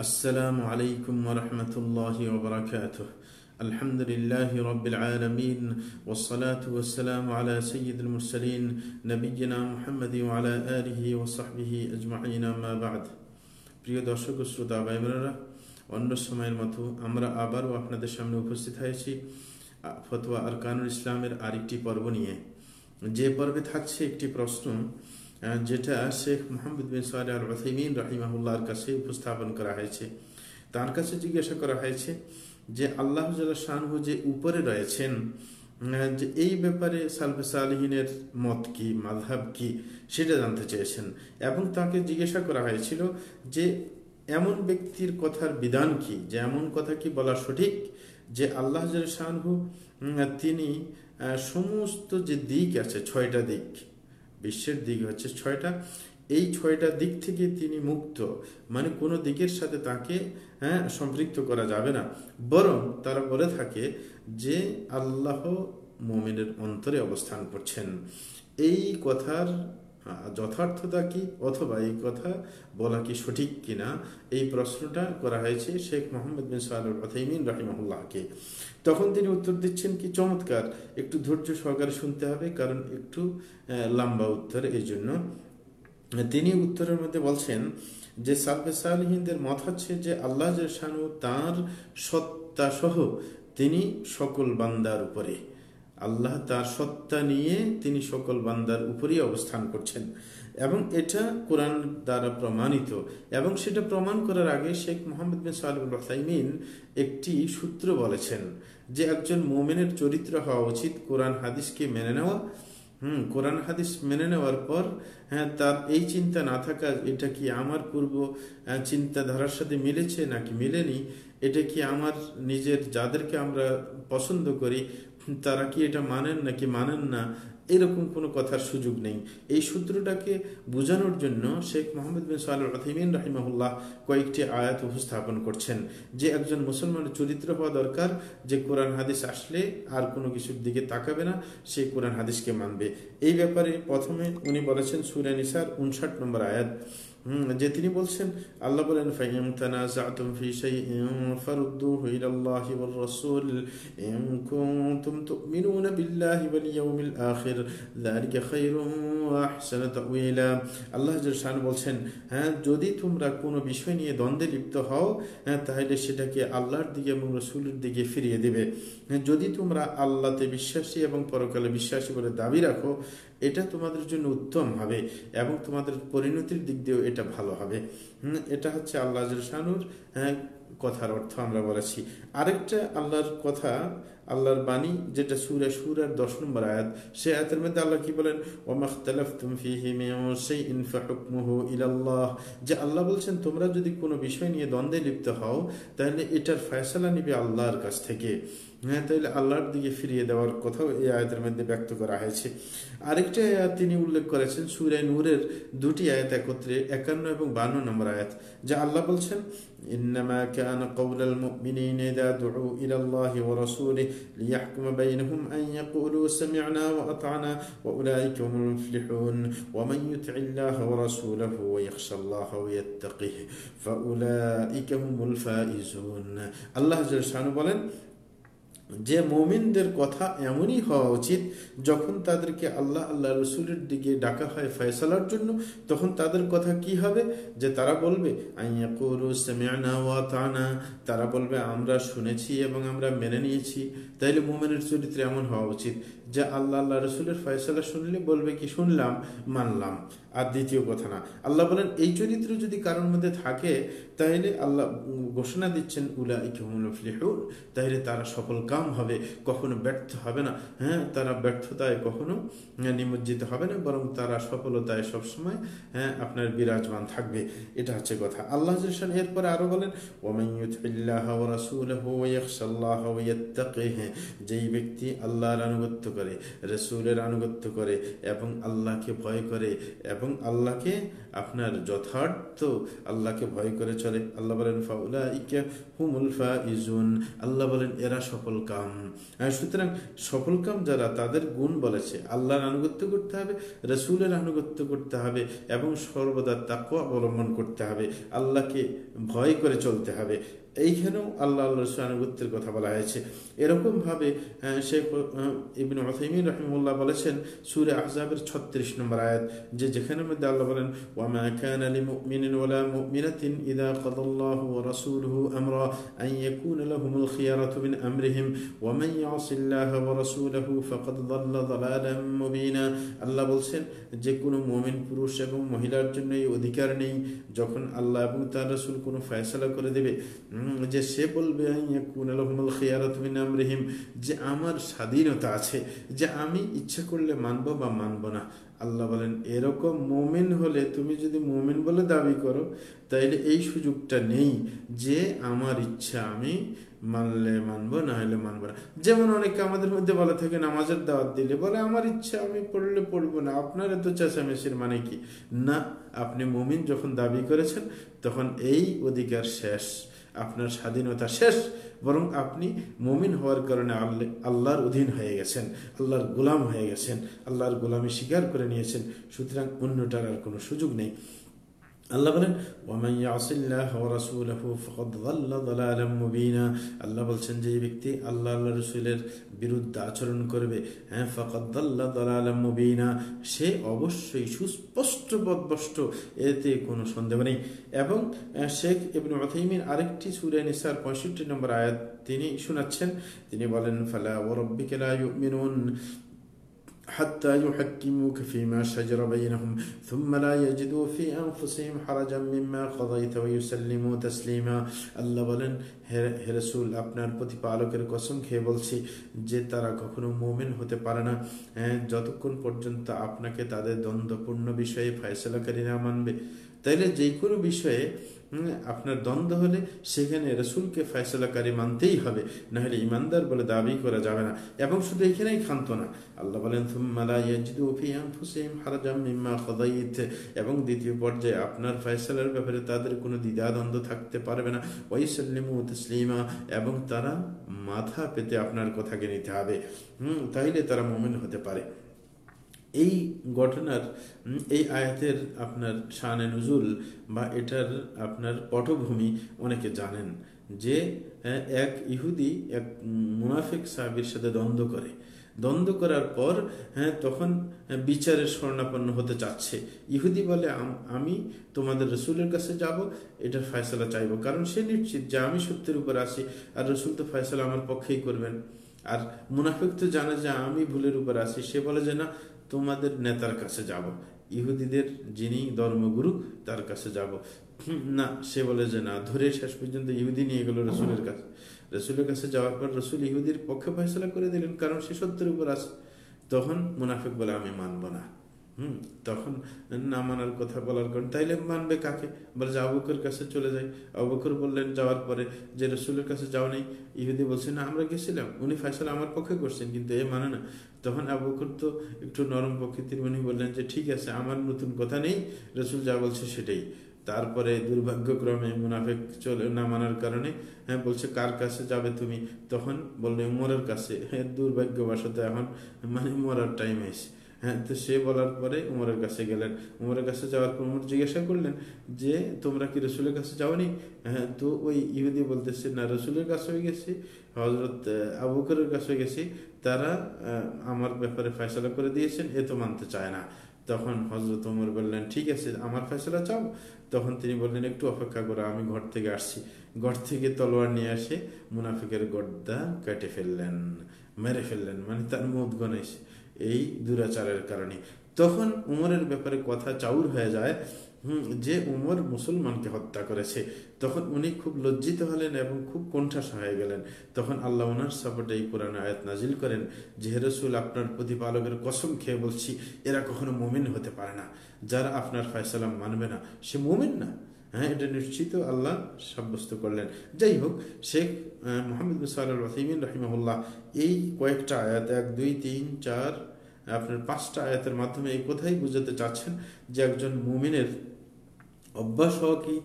السلام عليكم ورحمة الله وبركاته الحمد لله رب العالمين والصلاة والسلام على سيد المرسلين نبينا محمد وعلى آله وصحبه أجمعين ما بعد প্রিয় দর্শক ও শ্রোতা ভাইমরা অন্য সময়ের মতো আমরা আবারও আপনাদের সামনে উপস্থিত হয়েছি ফতোয়া আর কানুন ইসলামের আরেকটি পর্ব নিয়ে যে পর্বে থাকছে একটি প্রশ্ন যেটা শেখ মোহাম্মদ বিন সালে রহিমিন রাহিমাহুল্লাহর কাছে উপস্থাপন করা হয়েছে। তার কাছে জিজ্ঞাসা করা হয়েছে যে আল্লাহ শাহু যে উপরে রয়েছেন যে এই ব্যাপারে সালফে সালহিনের মত কি মাধাব কি, সেটা জানতে চেয়েছেন এবং তাকে জিজ্ঞাসা করা হয়েছিল যে এমন ব্যক্তির কথার বিধান কি, যে এমন কথা কি বলা সঠিক, যে আল্লাহ শাহু তিনি সমস্ত যে দিক আছে, ছয়টা দিক বিশ্বের দিক হচ্ছে ছয়টা। এই ছয়টা দিক থেকে তিনি মুক্ত। মানে কোনো দিকের সাথে তাকে হ্যাঁ সম্পৃক্ত করা যাবে না। বরং তারা বলে থাকে যে, আল্লাহ মোমেনের অন্তরে অবস্থান করছেন। এই কথার যথার্থতা কি অথবা এই কথা বলা কি সঠিক কিনা? এই প্রশ্নটা করা হয়েছে শেখ মোহাম্মদ বিন সালুল রহিমিন রাহিমাহুল্লাহকে। তখন তিনি উত্তর দিচ্ছেন কি, চমৎকার, একটু ধৈর্য সহকারে শুনতে হবে, কারণ একটু লম্বা উত্তর এই জন্য তিনি উত্তরের মধ্যে বলছেন যে, সালফে সালহিনদের মত হচ্ছে যে, আল্লাহ শানু তাঁর সত্তা সহ তিনি সকল বান্দার উপরে। আল্লাহ তার সত্তা নিয়ে তিনি সকল বান্দার উপরেই অবস্থান করছেন। এবং এটা কোরআন দ্বারা প্রমাণিত। এবং সেটা প্রমাণ করার আগে শেখ মোহাম্মদ বিন সাইমিন একটি সূত্র বলেছেন যে একজন মোমেনের চরিত্র হওয়া উচিত কোরআন হাদিসকে মেনে নেওয়া। হুম, কোরআন হাদিস মেনে নেওয়ার পর হ্যাঁ তার এই চিন্তা না থাকা, এটা কি আমার পূর্ব চিন্তাধারার সাথে মিলেছে নাকি মিলেনি? এটা কি আমার নিজের, যাদেরকে আমরা পছন্দ করি তারা কি এটা মানেন নাকি মানেন না, এরকম কোনো কথার সুযোগ নেই। এই সূত্রটাকে বোঝানোর জন্য শেখ মোহাম্মদ বিন সাল রহিমিন রাহিমাহুল্লাহ কয়েকটি আয়াত উপস্থাপন করছেন, যে একজন মুসলমানের চরিত্র হওয়া দরকার, যে কোরআন হাদিস আসলে আর কোনো কিছুর দিকে তাকাবে না, সে কোরআন হাদিসকে মানবে। এই ব্যাপারে প্রথমে উনি বলেছেন সুরা নিসার উনষাট নম্বর আয়াত। যে তিনি বলছেন, আল্লাহ বলেন ফাইম তানাজাতুম ফি শাইইন ফারুদ্দুহু ইলা আল্লাহি ওয়ার রাসূল, ইন কুনতুম তুমিনুনা বিল্লাহি ওয়াল ইয়াউমিল আখির, যালিকা খায়রুন ওয়া আহসানু তাওয়িলা। আল্লাহ জান বলছেন হ্যাঁ যদি তোমরা কোনো বিষয় নিয়ে দ্বন্দ্বে লিপ্ত হও হ্যাঁ তাহলে সেটাকে আল্লাহর দিকে এবং রসুলের দিকে ফিরিয়ে দেবে। যদি তোমরা আল্লাহতে বিশ্বাসী এবং পরকালে বিশ্বাসী বলে দাবি রাখো এটা তোমাদের জন্য উত্তম হবে এবং তোমাদের পরিণতির দিক দিয়েও এটা ভালো হবে। এটা হচ্ছে আল্লাহ শানুর হ্যাঁ কথার অর্থ আমরা বলেছি। আরেকটা আল্লাহর কথা, আল্লাহর বাণী, যেটা সুরা সুরার দশ নম্বর আয়াত, সে আয়াতের মধ্যে আল্লাহ কি বলেন? ইলাল্লাহ যে আল্লাহ বলছেন, তোমরা যদি কোনো বিষয় নিয়ে দ্বন্দ্বে লিপ্ত হও, তাহলে এটার ফয়সালা নিবে আল্লাহর কাছ থেকে। হ্যাঁ তাহলে আল্লাহর দিকে ফিরিয়ে দেওয়ার কথাও এই আয়াতের মধ্যে ব্যক্ত করা হয়েছে আরেকটা আয়াত তিনি উল্লেখ করেছেন সুরাই নূরের দুটি আয়াত একত্রে একান্ন এবং বান্ন নম্বর আয়াত যা আল্লাহ বলছেন إنما كان قول المؤمنين إذا دعوا إلى الله ورسوله ليحكم بينهم أن يقولوا سمعنا وأطعنا وأولئك هم المفلحون ومن يطع الله ورسوله ويخشى الله ويتقه فأولئك هم الفائزون الله جل شانه বলেন যে মোমিনদের কথা এমনই হওয়া উচিত, যখন তাদেরকে আল্লাহ আল্লাহ রসুলের দিকে ডাকা হয় ফয়সালার জন্য, তখন তাদের কথা কি হবে? যে তারা বলবে তারা বলবে, আমরা শুনেছি এবং আমরা মেনে নিয়েছি। তাইলে মোমেনের চরিত্রে এমন হওয়া উচিত যে আল্লাহ আল্লাহ রসুলের ফয়সালা শুনলে বলবে কি, শুনলাম, মানলাম। আর দ্বিতীয় কথা না, আল্লাহ বলেন, এই চরিত্র যদি কারোর মধ্যে থাকে তাহলে আল্লাহ ঘোষণা দিচ্ছেন উলা ইকমুলফলিহুল তাহলে তারা সফল কাম হবে, কখনো ব্যর্থ হবে না। হ্যাঁ তারা ব্যর্থতায় কখনো নিমজ্জিত হবে না, বরং তারা সফলতায় সবসময় হ্যাঁ আপনার বিরাজমান থাকবে। এটা হচ্ছে কথা। আল্লাহ এরপরে আরও বলেন যেই ব্যক্তি আল্লাহর আনুগত্য করে, রসুলের আনুগত্য করে এবং আল্লাহকে ভয় করে এবং আল্লাহকে আপনার যথার্থ আল্লাহকে ভয় করে চলে, আল্লাহ বলেন ফাউলা ইকে হুমুল ফা ইজুন আল্লাহ বলেন, এরা সফল কাম। সুতরাং সফল কাম যারা তাদের গুণ বলেছে, আল্লাহর আনুগত্য করতে হবে, রসুলের আনুগত্য করতে হবে, এবং সর্বদা তাকে অবলম্বন করতে হবে, আল্লাহকে ভয় করে চলতে হবে। এইখানেও আল্লাহ আল্লাহ আনুগত্যের কথা বলা হয়েছে। এরকমভাবে শেখ ইবিন ওসাইমিন রহিমুল্লাহ বলেছেন, সুরে আহজাবের ছত্রিশ নম্বর আয়াত, যে যেখানের মধ্যে আল্লাহ বলেন ওয়ামা কান আলী মুমিনিন ওয়ালা মুমিনাতিন ইদা কাদাল্লাহু ওয়া রাসূলুহু আমরা আন ইয়াকুনা লাহুমুল খিয়ারাতু মিন আমরিহিম, ওয়া মান ইয়াসিল্লাহ ওয়া রাসূলুহু ফাকাদ দাল্লা দালালাম মুবিনা। আল্লাহ বলছেন, যে কোনো মুমিন পুরুষ এবং মহিলার জন্য এই অধিকার নেই, যখন আল্লাহ এবং তার রাসূল কোনো ফয়সালা করে দেবে। যে সে বলবে আমরিহিম যে আমার স্বাধীনতা আছে, যে আমি ইচ্ছা করলে মানব বা মানব না। আল্লাহ বলেন, এরকম মোমেন হলে তুমি যদি মোমেন বলে দাবি করো, তাইলে এই সুযোগটা নেই যে আমার ইচ্ছা আমি মানলে মানবো, না হলে মানবো না। যেমন অনেকে আমাদের মধ্যে বলে থাকে, নামাজের দাওয়াত দিলে বলে, আমার ইচ্ছা আমি পড়লে পড়ব না, আপনার এত চেঁচামেচির মানে কি? না, আপনি মুমিন যখন দাবি করেছেন, তখন এই অধিকার শেষ। আপনার স্বাধীনতা শেষ, বরং আপনি মমিন হওয়ার কারণে আল্লাহ আল্লাহর অধীন হয়ে গেছেন, আল্লাহর গোলাম হয়ে গেছেন, আল্লাহর গোলামি স্বীকার করে নিয়েছেন। সুতরাং অন্যটার আর কোনো সুযোগ নেই। আল্লাহ বলেন, ওয়ামান ইয়াসিল্লাহ ওয়া রাসূলহু ফাকাদ যাল্লা যালালাম মুবিনা। আল্লাহ বলছেন যে ব্যক্তি আল্লাহ আল্লাহ রাসূলের বিরুদ্ধে আচরণ করবে হ্যাঁ ফাকাদ যাল্লা যালালাম মুবিনা, সে অবশ্যই সুস্পষ্ট পথভ্রষ্ট, এতে কোনো সন্দেহ নেই। এবং শেখ ইবনে উথাইমিন আরেকটি সূরা নিসার 65 নম্বর আয়াত তিনি শোনাচ্ছেন। তিনি বলেন, ফালা ওয়া রাব্বিকা লা ইউমিনুন। حتى يحكموك فيما شجر بينهم ثم لا يجدوا في أنفسهم حرجا مما قضيت ويسلموا تسليما আল্লাহ বলেন হে রসুল আপনার প্রতিপালকের কসম খেয়ে বলছি যে তারা কখনো মোমেন হতে পারে না যতক্ষণ পর্যন্ত আপনাকে তাদের দ্বন্দ্বপূর্ণ বিষয়ে ফয়সলাকারী না মানবে তাইলে যে কোনো বিষয়ে আপনার দ্বন্দ্ব হলে সেখানে রসুলকে ফয়সলাকারী মানতেই হবে না হলে ইমানদার বলে দাবি করা যাবে না, এবং শুধু এখানেই খান্ত না। আল্লাহ বলেন এবং দ্বিতীয় পর্যায়ে, আপনার ফয়সলার ব্যাপারে তাদের কোনো দ্বিধাদ্বন্দ্ব থাকতে পারবে না, ওয়াইসাল্লিমু তসলিমা এবং তারা মাথা পেতে আপনার কথাকে নিতে হবে। হুম, তাইলে তারা মোমেন হতে পারে। এই ঘটনার এই আয়াতের আপনার শানে নজুল বা এটার আপনার পটভূমি অনেকে জানেন যে এক ইহুদি, এক মুনাফিক সাহাবির সাথে দ্বন্দ্ব করে। দ্বন্দ্ব করার পর হ্যাঁ তখন বিচারের স্বর্ণাপন্ন হতে চাচ্ছে। ইহুদি বলে, আমি তোমাদের রসুলের কাছে যাব এটার ফয়সলা চাইব। কারণ সে নিশ্চিত যে আমি সত্যের উপর আসি আর রসুল তো ফয়সলা আমার পক্ষেই করবেন। আর মুনাফিক তো জানে যে আমি ভুলের উপর আসি সে বলে যে, না তোমাদের নেতার কাছে যাব। ইহুদিদের যিনি ধর্মগুরু, তার কাছে যাব। না, সে বলে যে না, ধরে শেষ পর্যন্ত ইহুদি নিয়ে গেল রসুলের কাছে। রসুলের কাছে যাওয়ার পর রসুল ইহুদির পক্ষে ফয়সলা করে দিলেন, কারণ সে সত্যের উপর আছে। তখন মুনাফিক বলে, আমি মানব না। হুম, তখন না মানার কথা বলার কারণ, তাইলে মানবে কাকে? বলে যে আবুকের কাছে চলে যাই। আবুকর বললেন, যাওয়ার পরে যে রসুলের কাছে যাও নেই, ইহুদি বলছে, না, আমরা গেছিলাম। উনি ফয়সালা আমার পক্ষে করছেন, কিন্তু এ মানে না। তখন আবুকর তো একটু নরম প্রকৃতির উনি বললেন যে, ঠিক আছে, আমার নতুন কথা নেই, রসুল যা বলছে সেটাই। তারপরে দুর্ভাগ্যক্রমে মুনাফেক চলে, না মানার কারণে হ্যাঁ বলছে, কার কাছে যাবে তুমি? তখন বললে, উমরের কাছে। হ্যাঁ দুর্ভাগ্যবশত এখন মানে মরার টাইম এসে। হ্যাঁ তো সে বলার পরে উমরের কাছে গেলেন। উমরের কাছে যাওয়ার পর উমর জিজ্ঞাসা করলেন যে, তোমরা কি রসুলের কাছে যাওনি? হ্যাঁ তো ওই ইহুদি বলতেছে, না, রসুলের কাছে হয়ে গেছি হজরত আবুকরের কাছে গেছি। তারা আমার ব্যাপারে ফয়সলা করে দিয়েছেন, এ তো মানতে চায় না। তখন হজরত উমর বললেন, ঠিক আছে, আমার ফয়সলা চাও? তখন তিনি বললেন, একটু অপেক্ষা করো, আমি ঘর থেকে আসছি। ঘর থেকে তলোয়ার নিয়ে আসে মুনাফিকের গড্ডা কেটে ফেললেন, মেরে ফেললেন মানে তার মুদ গণেছে এই দুরাচারের কারণে। তখন উমরের ব্যাপারে কথা চাউর হয়ে যায় যে উমর মুসলমানকে হত্যা করেছে। তখন উনি খুব লজ্জিত হলেন এবং খুব কণ্ঠাস হয়ে গেলেন। তখন আল্লাহ ওনার সাপোর্টে এই কোরআন আয়াত নাজিল করেন যে রসুল, আপনার প্রতিপালকের কসম খেয়ে বলছি, এরা কখনো মোমিন হতে পারে না। যারা আপনার ফয়সালাম মানবে না, সে মোমিন না। হ্যাঁ এটা নিশ্চিত আল্লাহ সাব্যস্ত করলেন। যাই হোক, শেখ মোহাম্মদ মুসাল্লাহ রহিমিন রহিমাহুল্লাহ এই কয়েকটা আয়াত, এক, দুই, তিন, চার আপনার পাঁচটা আয়াতের মাধ্যমে এই কথাই বুঝাতে চাচ্ছেন যে একজন মুমিনের অভ্যাস হওয়া কি?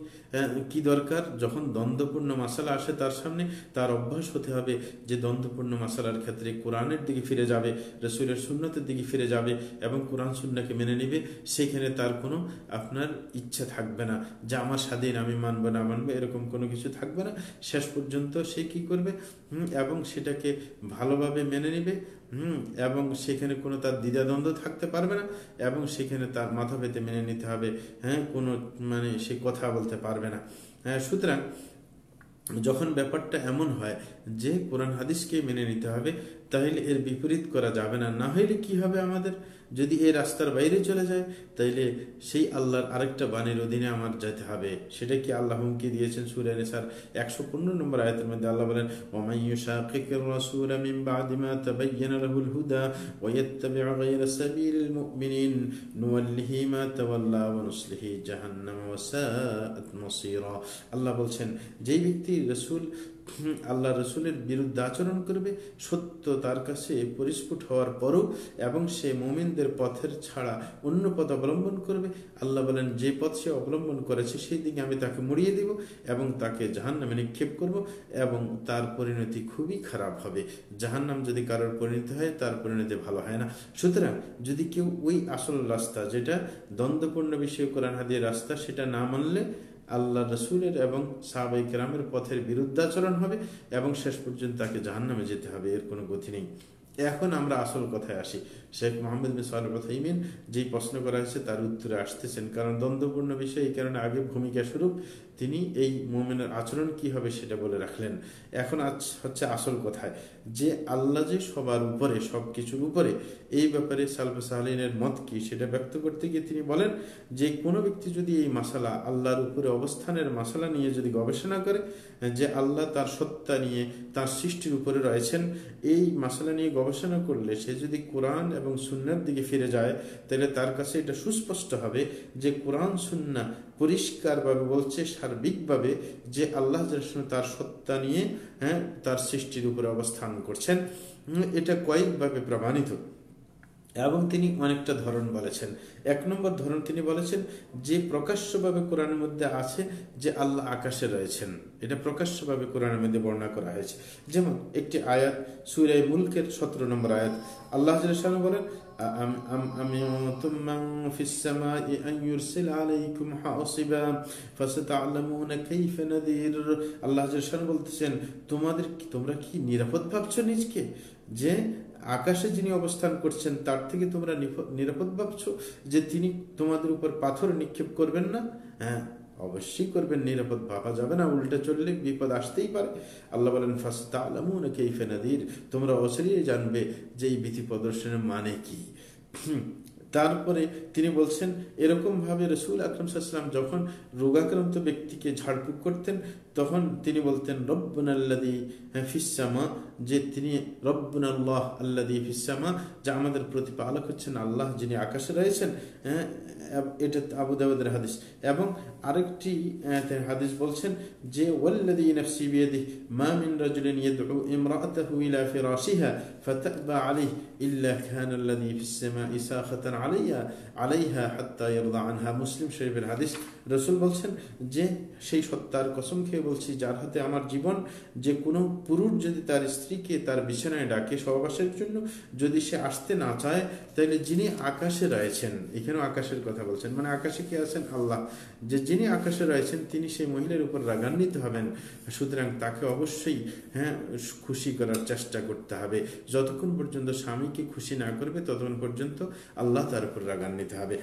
কি দরকার? যখন দ্বন্দ্বপূর্ণ মশালা আসে তার সামনে, তার অভ্যাস হতে হবে যে দ্বন্দ্বপূর্ণ মশালার ক্ষেত্রে কোরআনের দিকে ফিরে যাবে, রসুলের সুন্নতের দিকে ফিরে যাবে এবং কোরআন সুন্নাকে মেনে নেবে, সেখানে তার কোনো আপনার ইচ্ছা থাকবে না যে আমার স্বাধীন, আমি মানবো না মানবো, এরকম কোনো কিছু থাকবে না। শেষ পর্যন্ত সে কি করবে? এবং সেটাকে ভালোভাবে মেনে নেবে এবং সেখানে কোনো তার দ্বিধাদ্বন্দ্ব থাকতে পারবে না, এবং সেখানে তার মাথা পেতে মেনে নিতে হবে। হ্যাঁ কোনো মানে সে কথা বলতে পারবে না। হ্যাঁ সুতরাং যখন ব্যাপারটা এমন হয় যে কোরআন হাদিসকে মেনে নিতে হবে, তাহলে এর বিপরীত করা যাবে না। না হইলে কি হবে আমাদের? যদি এই রাস্তার বাইরে চলে যায়, তাইলে সেই আল্লাহর আরেকটা বাণীর অধীনে আমার যেতে হবে। সেটা কি আল্লাহ হুমকি দিয়েছেন সুরে নেসার? একশো পনেরো নম্বর আয়তের মধ্যে আল্লাহ বলেন আল্লাহ বলছেন, যেই ব্যক্তি রাসূল আল্লাহ রসুলের বিরুদ্ধে আচরণ করবে, সত্য তার কাছে পরিস্ফুট হওয়ার পরও এবং সে মোমিনদের পথের ছাড়া অন্য পথ অবলম্বন করবে। আল্লাহ বলেন, যে পথ সে অবলম্বন করেছে, সেই দিকে আমি তাকে মুড়িয়ে দিব এবং তাকে জাহান নামে নিক্ষেপ করব এবং তার পরিণতি খুবই খারাপ হবে। জাহান নাম যদি কারোর পরিণতি হয়, তার পরিণতি ভালো হয় না। সুতরাং যদি কেউ ওই আসল রাস্তা, যেটা দ্বন্দ্বপূর্ণ বিষয় কোরআন হাদির রাস্তা, সেটা না মানলে আল্লাহ রসুলের এবং সাহাবাই গ্রামের পথের বিরুদ্ধাচরণ হবে এবং শেষ পর্যন্ত তাকে জাহান্নামে যেতে হবে, এর কোনো গতি নেই। এখন আমরা আসল কথায় আসি। শেখ মোহাম্মদ বিন সালমিন যেই প্রশ্ন করা হয়েছে তার উত্তরে আসতেছেন। কারণ দ্বন্দ্বপূর্ণ বিষয় এই কারণে আগে ভূমিকা স্বরূপ তিনি এই মোমেনের আচরণ কি হবে সেটা বলে রাখলেন। এখন আজ হচ্ছে আসল কথায় যে আল্লাহ যে সবার উপরে সব কিছুর উপরে এই ব্যাপারে সালফে সাহালিনের মত কি সেটা ব্যক্ত করতে গিয়ে তিনি বলেন যে কোনো ব্যক্তি যদি এই মাসালা আল্লাহর উপরে অবস্থানের মাসালা নিয়ে যদি গবেষণা করে যে আল্লাহ তার সত্তা নিয়ে তার সৃষ্টির উপরে রয়েছেন, এই মাসালা নিয়ে গবেষণা করলে সে যদি কোরআন এবং সুন্নার দিকে ফিরে যায়, তাহলে তার কাছে এটা সুস্পষ্ট হবে যে কোরআন, সুন্না পরিষ্কারভাবে বলছে, সার্বিকভাবে যে আল্লাহ তার সত্তা নিয়ে হ্যাঁ তার সৃষ্টির উপরে অবস্থান করছেন। এটা কয়েকভাবে প্রমাণিত। এবং তিনি অনেকটা ধরন বলেছেন। এক নম্বর ধরন তিনি বলেছেন যে প্রকাশ্যভাবে কোরআনের মধ্যে আছে যে আল্লাহ আকাশে রয়েছেন। এটা প্রকাশ্যভাবে কোরআনের মধ্যে বর্ণনা করা হয়েছে। যেমন একটি আয়াত সুরাই মুলকের সতেরো নম্বর আয়াত। আল্লাহ বলেন আল্লাহ বলতেছেন, তোমাদের তোমরা কি নিরাপদ ভাবছ নিজকে? যে আকাশে যিনি অবস্থান করছেন, তার থেকে তোমরা নিরাপদ ভাবছ যে তিনি তোমাদের উপর পাথর নিক্ষেপ করবেন না? হ্যাঁ অবশ্যই করবেন, নিরাপদ ভাবা যাবে না, উল্টা চললে বিপদ আসতেই পারে। আল্লাহ বলেন ফাস্তা আলামুন কেইফেনাদির তোমরা অসরিয়ে জানবে যে এই বিধি প্রদর্শনের মানে কি? তারপরে তিনি বলছেন, এরকমভাবে রসুল আকরম যখন রোগাক্রান্ত ব্যক্তিকে ঝাড়ফুঁক করতেন, তখন তিনি বলতেন রব্বন আল্লাদি ফিসামা যে তিনি রব্বন আল্লাহ আল্লাদি ফিসামা যা আমাদের প্রতিপালক হচ্ছেন আল্লাহ যিনি আকাশে রয়েছেন হ্যাঁ এটা আবু দাউদের হাদিস। এবং আরেকটি হাদিস বলছেন যে ওয়াল্লাদি নাফসি বিয়াদি মা মিন রাজুলিন ইয়াদউ ইমরাআতাহু ইলা ফিরাশিহা, ফাতাবা আলাইহি ইল্লা কানা আল্লাযী ফিস সামাই সাখাতান আলাইহা আলাইহা হাত্তা ইয়ারদা আনহা। মুসলিম শরীফের হাদিস রাসূল বলছেন যে, সেই সত্তার কসম খেয়ে বলছি, যার হাতে আমার জীবন, যে কোনো পুরুষ যদি তার স্ত্রীকে তার বিছানায় ডাকে সহবাসের জন্য, যদি সে আসতে না চায়, তাহলে যিনি আকাশে রয়েছেন, এখানেও আকাশের কথা বলছেন মানে আকাশে কি আছেন? আল্লাহ। যে যিনি আকাশে রয়েছেন, তিনি সেই মহিলার উপর রাগান্বিত হবেন। সুতরাং তাকে অবশ্যই হ্যাঁ খুশি করার চেষ্টা করতে হবে। যতক্ষণ পর্যন্ত স্বামীকে খুশি না করবে, ততক্ষণ পর্যন্ত আল্লাহ তার উপর রাগান্বিত হবে।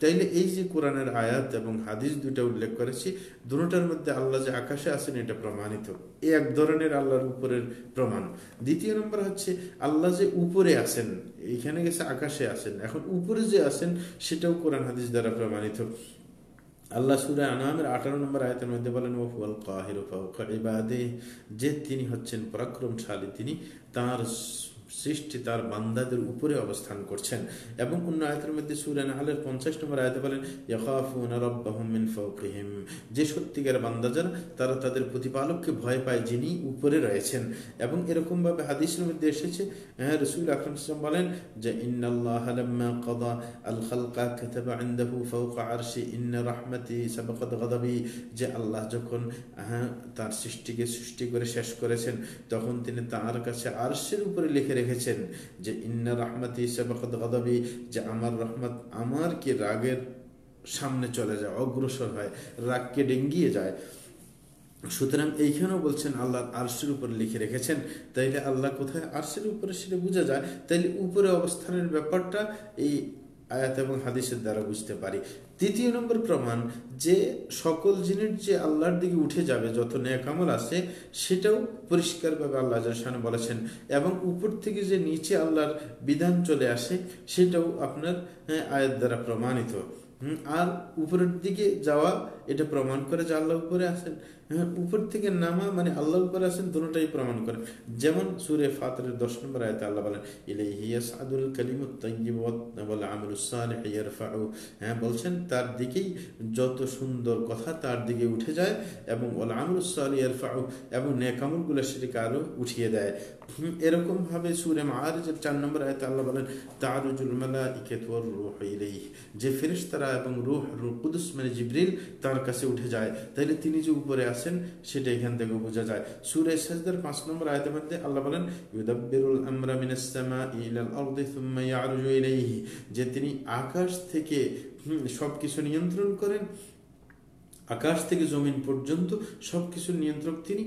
তাইলে এই যে কোরআনের আয়াত এবং হাদিস দুইটা উল্লেখ করেছি দুটার মধ্যে আল্লাহ যে আকাশে আছেন, এটা প্রমাণিত। এই এক ধরনের আল্লাহর উপরের প্রমাণ। দ্বিতীয় নম্বর হচ্ছে, আল্লাহ যে উপরে আছেন এখানে গেছে আকাশে আছেন। এখন উপরে যে আছেন, সেটাও কোরআন হাদিস দ্বারা প্রমাণিত। আল্লাহ সুরা আনামের আঠারো নম্বর আয়তের মধ্যে বলেন ওফুয়াল কাহির যে তিনি হচ্ছেন পরাক্রমশালী। তিনি তার সৃষ্টি তার বান্দাদের উপরে অবস্থান করছেন। এবং অন্য আয়তের মধ্যে সুরান আলের পঞ্চাশ নম্বর আয়তে বলেন যে সত্যিকার বান্দা যারা তারা তাদের প্রতিপালককে ভয় পায় যিনি উপরে রয়েছেন। এবং এরকমভাবে হাদিসের মধ্যে এসেছে হ্যাঁ রসুল আকরম ইসলাম বলেন যে, ইন্নাল্লাহ কদা আল খালকা কাতাবা ইনদাহু ফাওকা আরশি, ইন্না রাহমাতি সাবাকাত গাদাবি। যে আল্লাহ যখন হ্যাঁ তার সৃষ্টিকে সৃষ্টি করে শেষ করেছেন, তখন তিনি তার কাছে আরশের উপরে লিখে রেখেছেন যে, ইন্না রহমতি সাবাকাত যে, আমার রহমত আমার কি রাগের সামনে চলে যায়, অগ্রসর হয়, রাগকে ডেঙ্গিয়ে যায় সুতরাং এইখানেও বলছেন আল্লাহ আরশের উপরে লিখে রেখেছেন। তাইলে আল্লাহ কোথায় আরশের উপরে সেটা বোঝা যায়? তাইলে উপরে অবস্থানের ব্যাপারটা এই আয়াত এবং হাদিসের দ্বারা বুঝতে পারি। তৃতীয় নম্বর প্রমাণ যে সকল জিনিস যে আল্লাহর দিকে উঠে যাবে যত ন্যাকামল আছে সেটাও পরিষ্কারভাবে আল্লাহ জাসান বলেছেন এবং উপর থেকে যে নিচে আল্লাহর বিধান চলে আসে সেটাও আপনার হ্যাঁ, আয়াত দ্বারা প্রমাণিত। আর উপরের দিকে যাওয়া এটা প্রমাণ করে যে আল্লাহ উপরে আসেন হ্যাঁ উপর থেকে নামা মানে আল্লাহ উপরে আসেন দুটাই প্রমাণ করে। যেমন সুরে ফাতরের দশ নম্বর আয়তে আল্লাহ বলেন ইয়ারফাউ। হ্যাঁ বলছেন তার দিকেই যত সুন্দর কথা তার দিকে উঠে যায় এবং ওয়াল আমালুস সালিহ ইয়ারফাউ এবং নেক আমলগুলো সেটাকে আরও উঠিয়ে দেয়। এরকম ভাবে সুরে মাআরিজের চার নম্বর আয়তে আল্লাহ বলেন তারুজুল মালাইকাতু ওয়ার রূহু যে ফেরেশতারা এবং রূহ রূহ মানে জিবরিল, তার কাছে উঠে যায় তাহলে তিনি যে উপরে আছেন, সেটা এখান থেকে বোঝা যায়। সুরে সাজদার পাঁচ নম্বর আয়তের মধ্যে আল্লাহ বলেন, ইউদাব্বিরুল আমরা মিনাস ইলাল আরদি সুম্মা ইয়ারজু ইলাইহি যে তিনি আকাশ থেকে সবকিছু নিয়ন্ত্রণ করেন আকাশ থেকে জমিন পর্যন্ত সবকিছুর নিয়ন্ত্রক তিনি।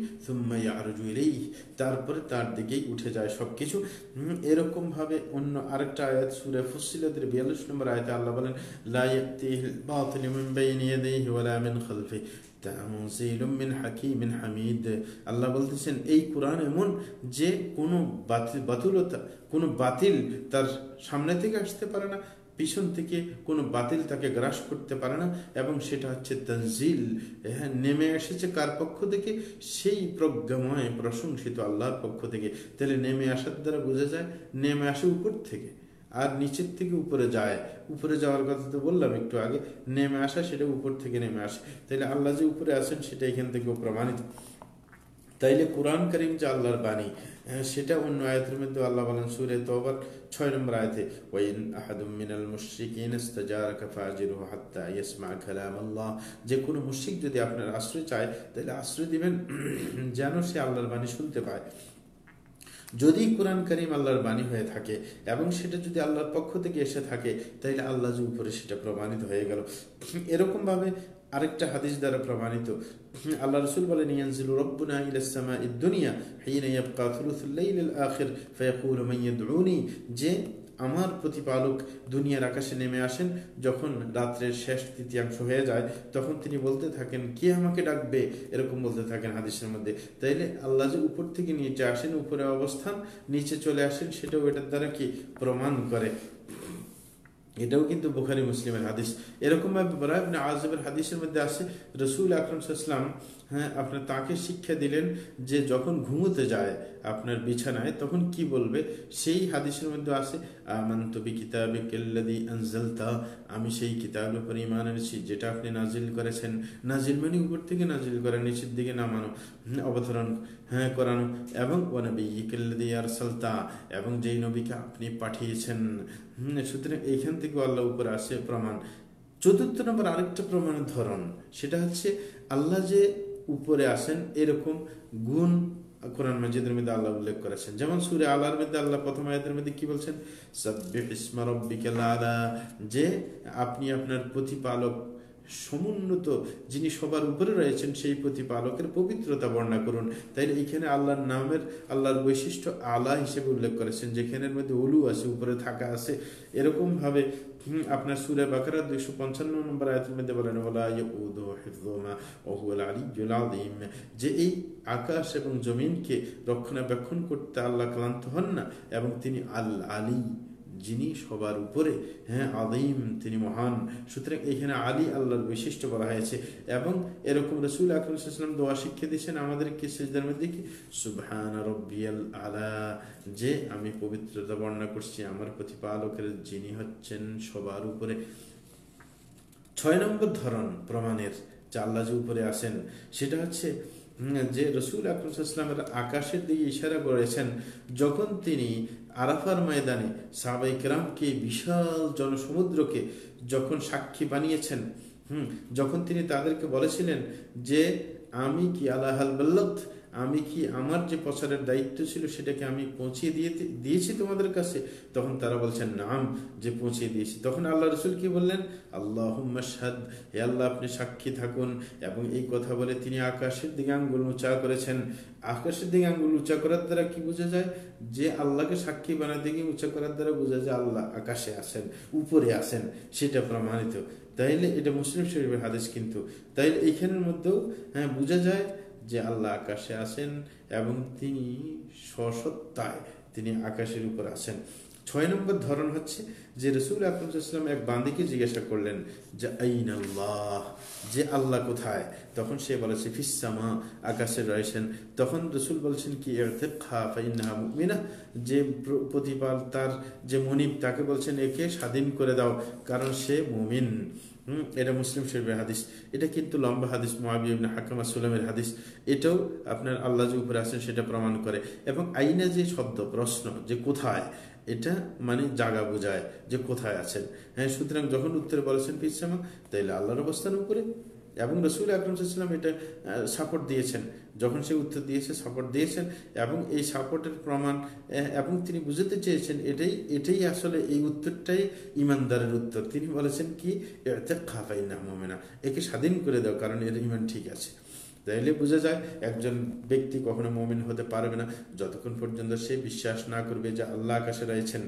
তারপরে তার দিকেই উঠে যায় সবকিছু। এরকম ভাবে অন্য আরেকটা আয়াত, সুরে ফুসিলাদের বিয়াল্লিশ নম্বর আয়াতে আল্লাহ বলেন আল্লাহ বলতেছেন, এই কোরআন এমন যে কোনো বাতিলতা, কোনো বাতিল তার সামনে থেকে আসতে পারে না পিছন থেকে কোনো বাতিল তাকে গ্রাস করতে পারে না এবং সেটা হচ্ছে তনজিল। হ্যাঁ নেমে এসেছে কার পক্ষ থেকে? সেই প্রজ্ঞাময়, প্রশংসিত আল্লাহর পক্ষ থেকে। তাহলে নেমে আসার দ্বারা বোঝা যায়, নেমে আসে উপর থেকে, আর নিচের থেকে উপরে যায়। উপরে যাওয়ার কথা তো বললাম একটু আগে, নেমে আসা সেটা উপর থেকে নেমে আসে। তাহলে আল্লাহ যে উপরে আসেন সেটা এখান থেকেও প্রমাণিত। তাইলে কোরআন করিম যে আল্লাহর বাণী হ্যাঁ, সেটা অন্য আয়াতের মধ্যে আল্লাহ বলেন সুরে তোবার ছয় নম্বর আয়াতে ওয়াইন আহাদুম মিনাল হাত্তা ইয়াসমা কালাম আল্লাহ যে কোনো মুশরিক যদি আপনার আশ্রয় চায় তাহলে আশ্রয় দিবেন যেন সে আল্লাহর বাণী শুনতে পায়। যদি কোরআন করিম আল্লাহর বাণী হয়ে থাকে এবং সেটা যদি আল্লাহর পক্ষ থেকে এসে থাকে তাহলে আল্লাহ উপরে সেটা প্রমাণিত হয়ে গেল। এরকম ভাবে আরেকটা হাদিস দ্বারা প্রমাণিত। আল্লাহ রসুল বলেন, ইয়ানজিলু রব্বুনা সামাঈদ দুনিয়া হিনা ইয়াবকা থুলুসুল লাইলিল আখির ফায়াকুলু মান ইয়াদউনি। যে আমার প্রতিপালক দুনিয়ার আকাশে নেমে আসেন, যখন রাত্রের শেষ তৃতীয়াংশ হয়ে যায়, তখন তিনি বলতে থাকেন, কে আমাকে ডাকবে? এরকম বলতে থাকেন হাদিসের মধ্যে। তাইলে আল্লাহ যে উপর থেকে নিচে আসেন, উপরে অবস্থান, নিচে চলে আসেন, সেটাও এটার দ্বারা কি? প্রমাণ করে। এটাও কিন্তু বুখারি মুসলিমের হাদিস। এরকম ভাবে আজবের হাদিসের মধ্যে আছে রসুল আকরম সাল্লাম হ্যাঁ আপনার তাকে শিক্ষা দিলেন যে যখন ঘুমোতে যায় আপনার বিছানায়, তখন কি বলবে? সেই হাদিসের মধ্যে আছে আমন্তবি কিতাবে কেল্লাদি আনজালতা আমি সেই কিতাবের উপর ইমান এনেছি, যেটা আপনি নাজিল করেছেন। নাজিল মানে উপর থেকে নাজিল করা, নিচের দিকে নামানো অবতরণ হ্যাঁ করানো। এবং ওনবী কেল্লাদি আর সালতা এবং যেই নবীকে আপনি পাঠিয়েছেন। সুতরাং এইখান থেকে আল্লাহ উপরে আসে প্রমাণ। চতুর্থ নম্বর আরেকটা প্রমাণের ধরন, সেটা হচ্ছে আল্লাহ যে উপরে আসেন, এরকম গুণ কোরআন মাজিদের মধ্যে আল্লাহ উল্লেখ করেছেন। যেমন সুরে আল্লাহর মধ্যে আল্লাহ প্রথম আয়াতের মধ্যে কি বলছেন? যে আপনি আপনার প্রতিপালক সমুন্নত যিনি সবার উপরে রয়েছেন, সেই প্রতিপালকের পবিত্রতা বর্ণনা করুন। তাই এইখানে আল্লাহর নামের, আল্লাহর বৈশিষ্ট্য আলা হিসেবে উল্লেখ করেছেন যেখানের মধ্যে উলু আছে, উপরে থাকা আছে। এরকম ভাবে আপনার সুরে বাকারা দুইশো পঞ্চান্ন নম্বর আয়াতের মধ্যে বলেন যে এই আকাশ এবং জমিনকে রক্ষণাবেক্ষণ করতে আল্লাহ ক্লান্ত হন না, এবং তিনি আল আলী যিনি সবার উপরে হ্যাঁ আদিম তিনি মহান। সুতরাং এখানে আলী আল্লাহর বৈশিষ্ট্য বলা হয়েছে এবং এরকম রসুল আকরুলাম দোয়া শিক্ষা দিয়েছেন আমাদেরকে সেজদার মধ্যে কি? সুবহান আলা। যে আমি পবিত্রতা বর্ণনা করছি, আমার প্রতিপালকের যিনি হচ্ছেন সবার উপরে। ছয় নম্বর ধরন প্রমাণের যে আল্লাহ যে উপরে আসেন সেটা হচ্ছে যে রসুল আকরুলামের আকাশের দিকে ইশারা করেছেন, যখন তিনি আরাফার ময়দানে সাবাইকরামকে বিশাল জনসমুদ্রকে যখন সাক্ষী বানিয়েছেন, হুম, যখন তিনি তাদেরকে বলেছিলেন যে, আমি কি আল্লাহ বল্লত আমি কি আমার যে প্রচারের দায়িত্ব ছিল সেটাকে আমি পৌঁছিয়ে দিয়ে দিয়েছি তোমাদের কাছে? তখন তারা বলছেন, নাম, যে পৌঁছিয়ে দিয়েছি। তখন আল্লাহ রসুল কি বললেন? আল্লাহ সাদ হে আল্লাহ, আপনি সাক্ষী থাকুন। এবং এই কথা বলে তিনি আকাশের দিকে আঙ্গুল উঁচা করেছেন। আকাশের দিকে আঙ্গুল উঁচা করার দ্বারা কি বোঝা যায়? যে আল্লাহকে সাক্ষী বানাতে গিয়ে উঁচা করার দ্বারা বোঝা যায় আল্লাহ আকাশে আসেন উপরে আসেন সেটা প্রমাণিত। তাইলে এটা মুসলিম শরীফের হাদিস কিন্তু। তাইলে এইখানের মধ্যেও হ্যাঁ বোঝা যায় যে আল্লাহ আকাশে আছেন এবং তিনি সসত্তায় তিনি আকাশের উপর আছেন। ছয় নম্বর ধরন হচ্ছে যে রসুল আকরমসাল্লাম এক বান্দিকে জিজ্ঞাসা করলেন যে, আইন আল্লাহ? যে আল্লাহ কোথায়? তখন সে বলেছে ফিসামা আকাশে রয়েছেন। তখন রসুল বলছেন কি মিনা যে প্রতিপাল তার যে মনিব, তাকে বলছেন, একে স্বাধীন করে দাও, কারণ সে মুমিন। হুম, এটা মুসলিম শরীফের হাদিস। এটা কিন্তু লম্বা হাদিস মহাবিবিন হাকামা সুলামের হাদিস। এটাও আপনার আল্লাহ যে উপরে আছেন সেটা প্রমাণ করে। এবং আইনা যে শব্দ, প্রশ্ন, যে কোথায়, এটা মানে জাগা বোঝায় যে কোথায় আছেন। হ্যাঁ সুতরাং যখন উত্তরে বলেছেন পিসামা তাইলে আল্লাহর অবস্থান উপরে। এবং রসুল আকরম আকরমসাল্লাম এটা সাপোর্ট দিয়েছেন। যখন সে উত্তর দিয়েছে সাপোর্ট দিয়েছেন এবং এই সাপোর্টের প্রমাণ এবং তিনি বুঝতে চেয়েছেন এটাই এটাই আসলে এই উত্তরটাই ইমানদারের উত্তর। তিনি বলেছেন কি খাফাই না মোমেনা একে স্বাধীন করে দাও কারণ এর ইমান ঠিক আছে। তাইলে বোঝা যায় একজন ব্যক্তি কখনো মমিন হতে পারবে না, যতক্ষণ পর্যন্ত সে বিশ্বাস না করবে যে আল্লাহ আকাশে রয়েছেন।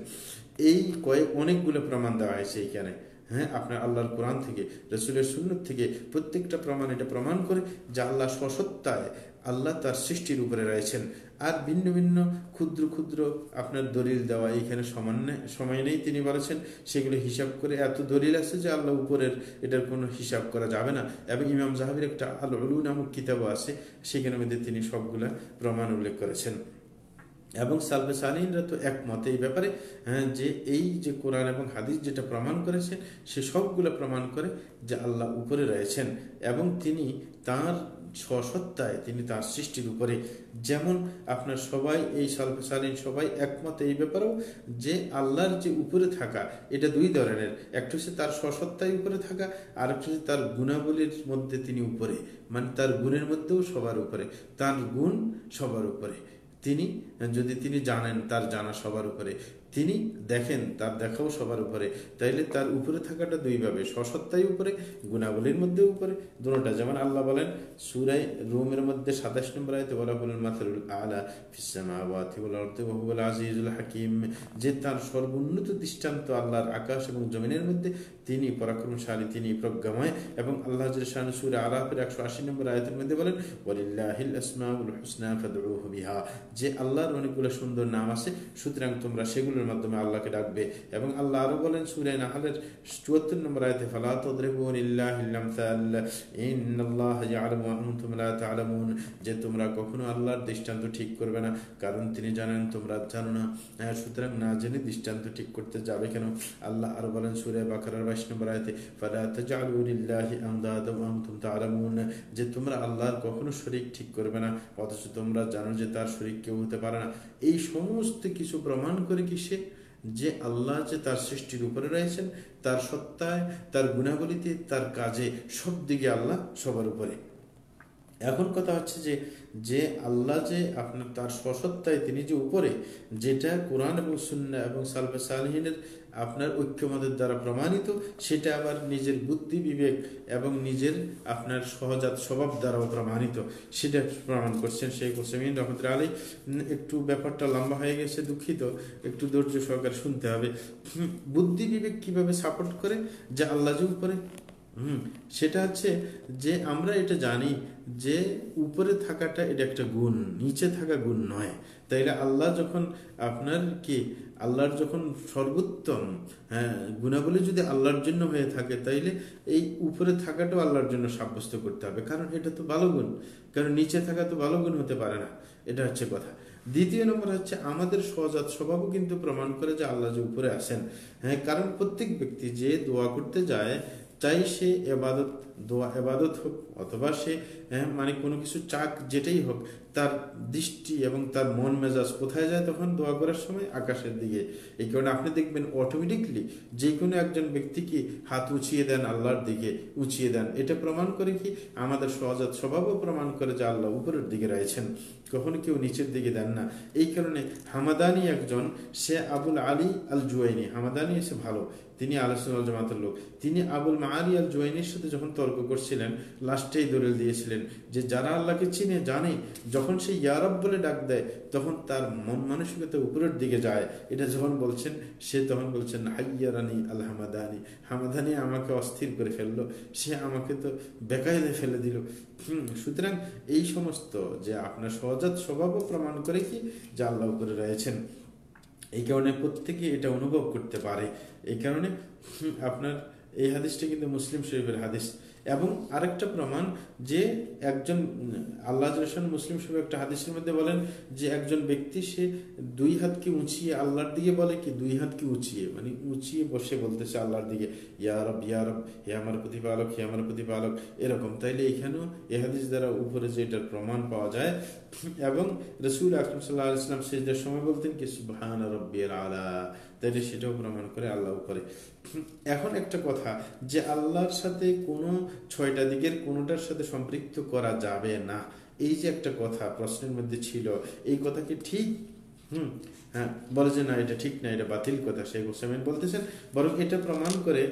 এই কয়েক, অনেকগুলো প্রমাণ দেওয়া হয়েছে এইখানে। হ্যাঁ আপনার আল্লাহর কোরআন থেকে, রসুলের সুন্নত থেকে প্রত্যেকটা প্রমাণ এটা প্রমাণ করে যে আল্লাহ স্বসত্তায় আল্লাহ তার সৃষ্টির উপরে রয়েছেন। আর ভিন্ন ভিন্ন ক্ষুদ্র ক্ষুদ্র আপনার দলিল দেওয়া এইখানে সমান্য সময় নেই তিনি বলেছেন, সেগুলো হিসাব করে এত দলিল আছে যে আল্লাহ উপরের এটার কোনো হিসাব করা যাবে না। এবং ইমাম জাহাবির একটা আল অলু নামক কিতাবও আছে সেখানে মধ্যে তিনি সবগুলা প্রমাণ উল্লেখ করেছেন। এবং সালফে সালিনরা তো একমত এই ব্যাপারে হ্যাঁ, যে এই যে কোরআন এবং হাদিস যেটা প্রমাণ করেছে সে সবগুলো প্রমাণ করে যে আল্লাহ উপরে রয়েছেন এবং তিনি তার স্বসত্তায় তিনি তার সৃষ্টির উপরে। যেমন আপনার সবাই এই সালফে সালিন সবাই একমত এই ব্যাপারেও যে আল্লাহর যে উপরে থাকা এটা দুই ধরনের। একটা হচ্ছে তার স্বসত্তায় উপরে থাকা আর একটা হচ্ছে তার গুণাবলীর মধ্যে তিনি উপরে মানে তার গুণের মধ্যেও সবার উপরে তার গুণ সবার উপরে। তিনি যদি তিনি জানেন তার জানা সবার উপরে। তিনি দেখেন, তার দেখাও সবার উপরে। তাইলে তার উপরে থাকাটা দুইভাবে, সসত্তাই উপরে, গুণাবলীর মধ্যে উপরে। দুটা যেমন আল্লাহ বলেন সুরাই রুমের মধ্যে সাতাশ নম্বর আয়তে বলা বলেন মাথারুল আলা আজিজুল হাকিম। যে তার সর্বোন্নত দৃষ্টান্ত আল্লাহর আকাশ এবং জমিনের মধ্যে, তিনি পরাক্রমশালী, তিনি প্রজ্ঞাময় এবং আল্লাহ সুরে আলাপের একশো আশি নম্বর আয়তের মধ্যে বলেন, ওয়ালিল্লাহিল আসমাউল হুসনা বিহা। যে আল্লাহর অনেকগুলো সুন্দর নাম আছে, সুতরাং তোমরা সেগুলো এগুলোর মাধ্যমে আল্লাহকে ডাকবে এবং আল্লাহ আরও বলেন সুরে নাহালের চুয়াত্তর নম্বর আয়তে ফালা যে তোমরা কখনো আল্লাহর দৃষ্টান্ত ঠিক করবে না কারণ তিনি জানেন তোমরা জানো না। হ্যাঁ, সুতরাং না জেনে দৃষ্টান্ত ঠিক করতে যাবে কেন? আল্লাহ আরও বলেন সুরে বাকার বাইশ নম্বর আয়তে ফালা তাজালুলিল্লাহি যে তোমরা আল্লাহর কখনো শরীক ঠিক করবে না অথচ তোমরা জানো যে তার শরীক কেউ হতে পারে না। এই সমস্ত কিছু প্রমাণ করে কি সে? যে আল্লাহ যে তার সৃষ্টির উপরে রয়েছেন, তার সত্তায়, তার গুণাবলীতে, তার কাজে সব দিকে আল্লাহ সবার উপরে। এখন কথা হচ্ছে যে যে আল্লাহ যে আপনার তার সসত্তায় তিনি যে উপরে, যেটা কোরআন এবং সুন্না এবং সালফে সালহিনের আপনার ঐক্যমতের দ্বারা প্রমাণিত, সেটা আবার নিজের বুদ্ধি বিবেক এবং নিজের আপনার সহজাত স্বভাব দ্বারাও প্রমাণিত। সেটা প্রমাণ করছেন শেখ হোসেমিন রহমত আলী একটু ব্যাপারটা লম্বা হয়ে গেছে, দুঃখিত। একটু ধৈর্য সহকারে শুনতে হবে। বুদ্ধি বিবেক কীভাবে সাপোর্ট করে? যে আল্লাহ উপরে। হুম, সেটা হচ্ছে যে আমরা এটা জানি যে উপরে থাকাটা এটা একটা গুণ, নিচে থাকা গুণ নয়। তাইলে আল্লাহ যখন আপনার কি আল্লাহর যখন সর্বোত্তম হ্যাঁ গুণাবলী যদি আল্লাহর জন্য হয়ে থাকে, তাইলে এই উপরে থাকাটাও আল্লাহর জন্য সাব্যস্ত করতে হবে। কারণ এটা তো ভালো গুণ। কারণ নিচে থাকা তো ভালো গুণ হতে পারে না। এটা হচ্ছে কথা। দ্বিতীয় নম্বর হচ্ছে, আমাদের সজাত স্বভাবও কিন্তু প্রমাণ করে যে আল্লাহ যে উপরে আসেন হ্যাঁ কারণ প্রত্যেক ব্যক্তি যে দোয়া করতে যায়, চাই সে এবাদত দোয়া এবাদত হোক অথবা সে হ্যাঁ, মানে কোনো কিছু চাক যেটাই হোক তার দৃষ্টি এবং তার মন মেজাজ কোথায় যায় তখন দোয়া করার সময়? আকাশের দিকে। এই কারণে আপনি দেখবেন অটোমেটিকলি যে কোনো একজন ব্যক্তিকে হাত উঁচিয়ে দেন আল্লাহর দিকে উঁচিয়ে দেন। এটা প্রমাণ করে কি? আমাদের সহজাত স্বভাবও প্রমাণ করে যে আল্লাহ উপরের দিকে রয়েছেন। কখনো কেউ নিচের দিকে দেন না। এই কারণে হামাদানি একজন সে আবুল আলী আল জুয়াইনি হামাদানি এসে ভালো। তিনি আলোচনা জামাতের লোক। তিনি আবুল মাহারি আল জুয়াইনির সাথে যখন তর্ক করছিলেন লাস্টেই দলিল দিয়েছিলেন যে যারা আল্লাহকে চিনে, জানে, যখন সে ইয়ারব বলে ডাক দেয়, তখন তার মন মানসিকতা উপরের দিকে যায়। এটা যখন বলছেন, সে তখন বলছেন, হাইয়ারানি আল হামাদানি। হামাদানি আমাকে অস্থির করে ফেলল। সে আমাকে তো বেকায়দায় ফেলে দিল। হুম, সুতরাং এই সমস্ত যে আপনার সহজাত স্বভাবও প্রমাণ করে কি? যে আল্লাহ উপরে রয়েছেন। এই কারণে প্রত্যেকে এটা অনুভব করতে পারে। এই কারণে আপনার এই হাদিসটা কিন্তু মুসলিম শরীফের হাদিস। এবং আরেকটা প্রমাণ যে একজন, আল্লাহ মুসলিম শরীফ একটা হাদিসের মধ্যে বলেন যে একজন ব্যক্তি সে দুই হাতকে উঁচিয়ে আল্লাহর দিকে বলে কি দুই হাতকে উঁচিয়ে? মানে উঁচিয়ে বসে বলতেছে আল্লাহর দিকে ইয়ারব ইয়ারব হে আমার প্রতিপালক, হে আমার প্রতিপালক। এরকম। তাইলে এখানেও এ হাদিস দ্বারা উপরে যে এটার প্রমাণ পাওয়া যায়, এবং রসুল আকরম সাল্লাহ ইসলাম সেজদার সময় বলতেন কি, সুবহান রব্বিয়াল আলা। তাইলে সেটাও প্রমাণ করে আল্লাহ করে এখন একটা কথা, যে আল্লাহর সাথে কোনো ছয়টা দিকের কোনোটার সাথে সম্পৃক্ত করা যাবে না। এই যে একটা কথা প্রশ্নের মধ্যে ছিল, এই কথা কি ঠিক? হুম। হ্যাঁ বলে যে না, এটা ঠিক না, এটা বাতিল কথা, শেখ হোসেন বলতেছেন। বরং এটা প্রমাণ করে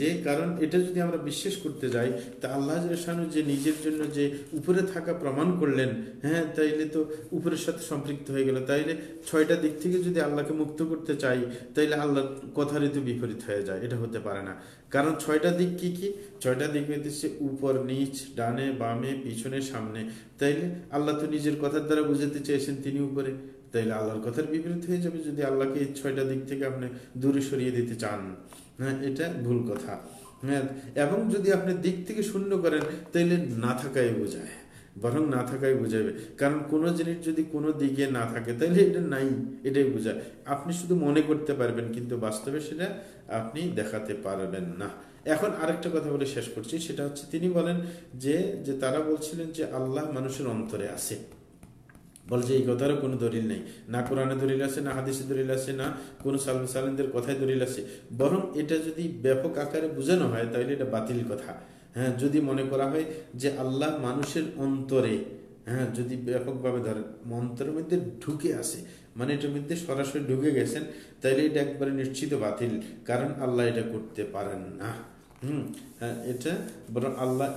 যে কারণ এটা যদি আমরা বিশ্বাস করতে যাই, তা আল্লাহ শানু যে নিজের জন্য যে উপরে থাকা প্রমাণ করলেন হ্যাঁ তাইলে তো উপরের সাথে সম্পৃক্ত হয়ে গেল। তাইলে ছয়টা দিক থেকে যদি আল্লাহকে মুক্ত করতে চাই, তাইলে আল্লাহর কথারই তো বিপরীত হয়ে যায়, এটা হতে পারে না। কারণ ছয়টা দিক কি কি? ছয়টা দিক হইতেছে উপর, নিচ, ডানে, বামে, পিছনে, সামনে। তাইলে আল্লাহ তো নিজের কথার দ্বারা বুঝাতে চেয়েছেন, তিনি উপরে। তাইলে আল্লাহর কথার বিপরীত হয়ে যাবে যদি আল্লাহকে এই ছয়টা দিক থেকে আপনি দূরে সরিয়ে দিতে চান। হ্যাঁ এটা ভুল কথা। হ্যাঁ এবং যদি আপনি দিক থেকে শূন্য করেন, তাইলে না থাকাই বোঝায়। বরং না থাকাই বোঝাবে। কারণ কোনো জিনিস যদি কোনো দিকে না থাকে তাহলে এটা নাই, এটাই বোঝায়। আপনি শুধু মনে করতে পারবেন, কিন্তু বাস্তবে সেটা আপনি দেখাতে পারবেন না। এখন আরেকটা কথা বলে শেষ করছি, সেটা হচ্ছে তিনি বলেন যে যে তারা বলছিলেন যে আল্লাহ মানুষের অন্তরে আছে। বলে যে এই কথারও কোনো দলিল নেই। না কোরআনে দলিল আছে, না হাদিসে দলিল আছে, না কোনো সালম সালেনদের কথায় দলিল আছে। বরং এটা যদি ব্যাপক আকারে বোঝানো হয়, তাহলে এটা বাতিল কথা। হ্যাঁ যদি মনে করা হয় যে আল্লাহ মানুষের অন্তরে হ্যাঁ যদি ব্যাপকভাবে ধরেন অন্তরের মধ্যে ঢুকে আসে মানে এটার মধ্যে সরাসরি ঢুকে গেছেন, তাহলে এটা একবারে নিশ্চিত বাতিল, কারণ আল্লাহ এটা করতে পারেন না। হুম হ্যাঁ এটা বরং আল্লাহ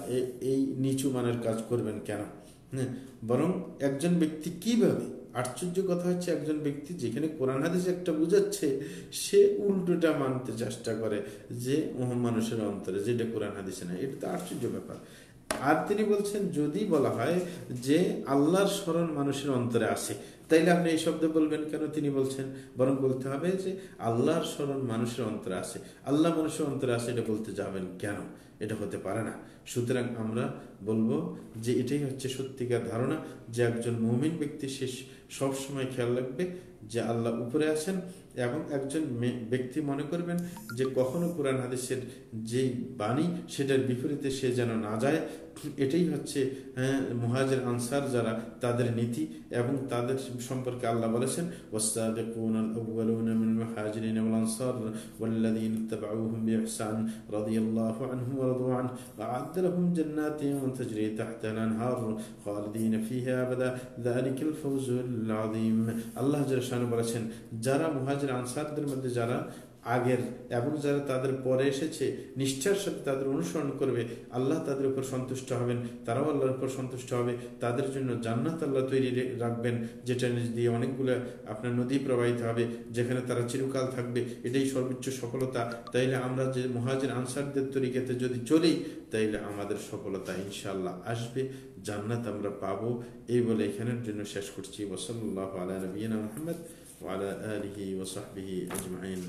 এই নিচু মানের কাজ করবেন কেন? হ্যাঁ বরং একজন ব্যক্তি কীভাবে? আশ্চর্য কথা হচ্ছে, একজন ব্যক্তি যেখানে কোরআন হাদিস একটা বুঝাচ্ছে, সে উল্টোটা মানতে চেষ্টা করে যে মানুষের অন্তরে, যেটা কোরআন হাদিসে না এটা তো আশ্চর্য ব্যাপার। আর তিনি বলছেন, যদি বলা হয় যে, আল্লাহর স্মরণ মানুষের অন্তরে আসে, তাইলে আপনি এই শব্দ বলবেন কেন? তিনি বলছেন, বরং বলতে হবে যে, আল্লাহর স্মরণ মানুষের অন্তরে আসে। আল্লাহ মানুষের অন্তরে আসে, এটা বলতে যাবেন কেন? এটা হতে পারে না। সুতরাং আমরা বলব যে এটাই হচ্ছে সত্যিকার ধারণা যে একজন মৌমিন ব্যক্তি সে সবসময় খেয়াল রাখবে যে আল্লাহ উপরে আছেন এবং একজন ব্যক্তি মনে করবেন যে কখনো কোরআন হাদিসের যেই বাণী সেটার বিপরীতে সে যেন না যায় এটাই হচ্ছে হ্যাঁ, মুহাজের আনসার যারা তাদের নীতি এবং তাদের সম্পর্কে আল্লাহ বলেছেন والسابقون الأولون من المهاجرين والأنصار والذين اتبعوهم بإحسان رضي الله عنهم ورضوا عنه وأعد لهم جنات تجري تحت الأنهار خالدين فيها أبدا ذلك الفوز العظيم আল্লাহ বলেছেন যারা মুহাজির আনসারদের মধ্যে যারা আগের এবং যারা তাদের পরে এসেছে নিষ্ঠার সাথে তাদের অনুসরণ করবে, আল্লাহ তাদের উপর সন্তুষ্ট হবেন, তারাও আল্লাহর উপর সন্তুষ্ট হবে, তাদের জন্য জান্নাত আল্লাহ তৈরি রাখবেন, যেটা নিজ দিয়ে অনেকগুলো আপনার নদী প্রবাহিত হবে, যেখানে তারা চিরকাল থাকবে, এটাই সর্বোচ্চ সফলতা। তাইলে আমরা যে মহাজির আনসারদের তরিকাতে যদি চলি, তাইলে আমাদের সফলতা ইনশাল্লাহ আসবে, জান্নাত আমরা পাবো। এই বলে এখানের জন্য শেষ করছি। ওসল্লাহ আলা নবীনা মোহাম্মদ ওয়ালা আলিহি ওসাহবিহি আজমাইন।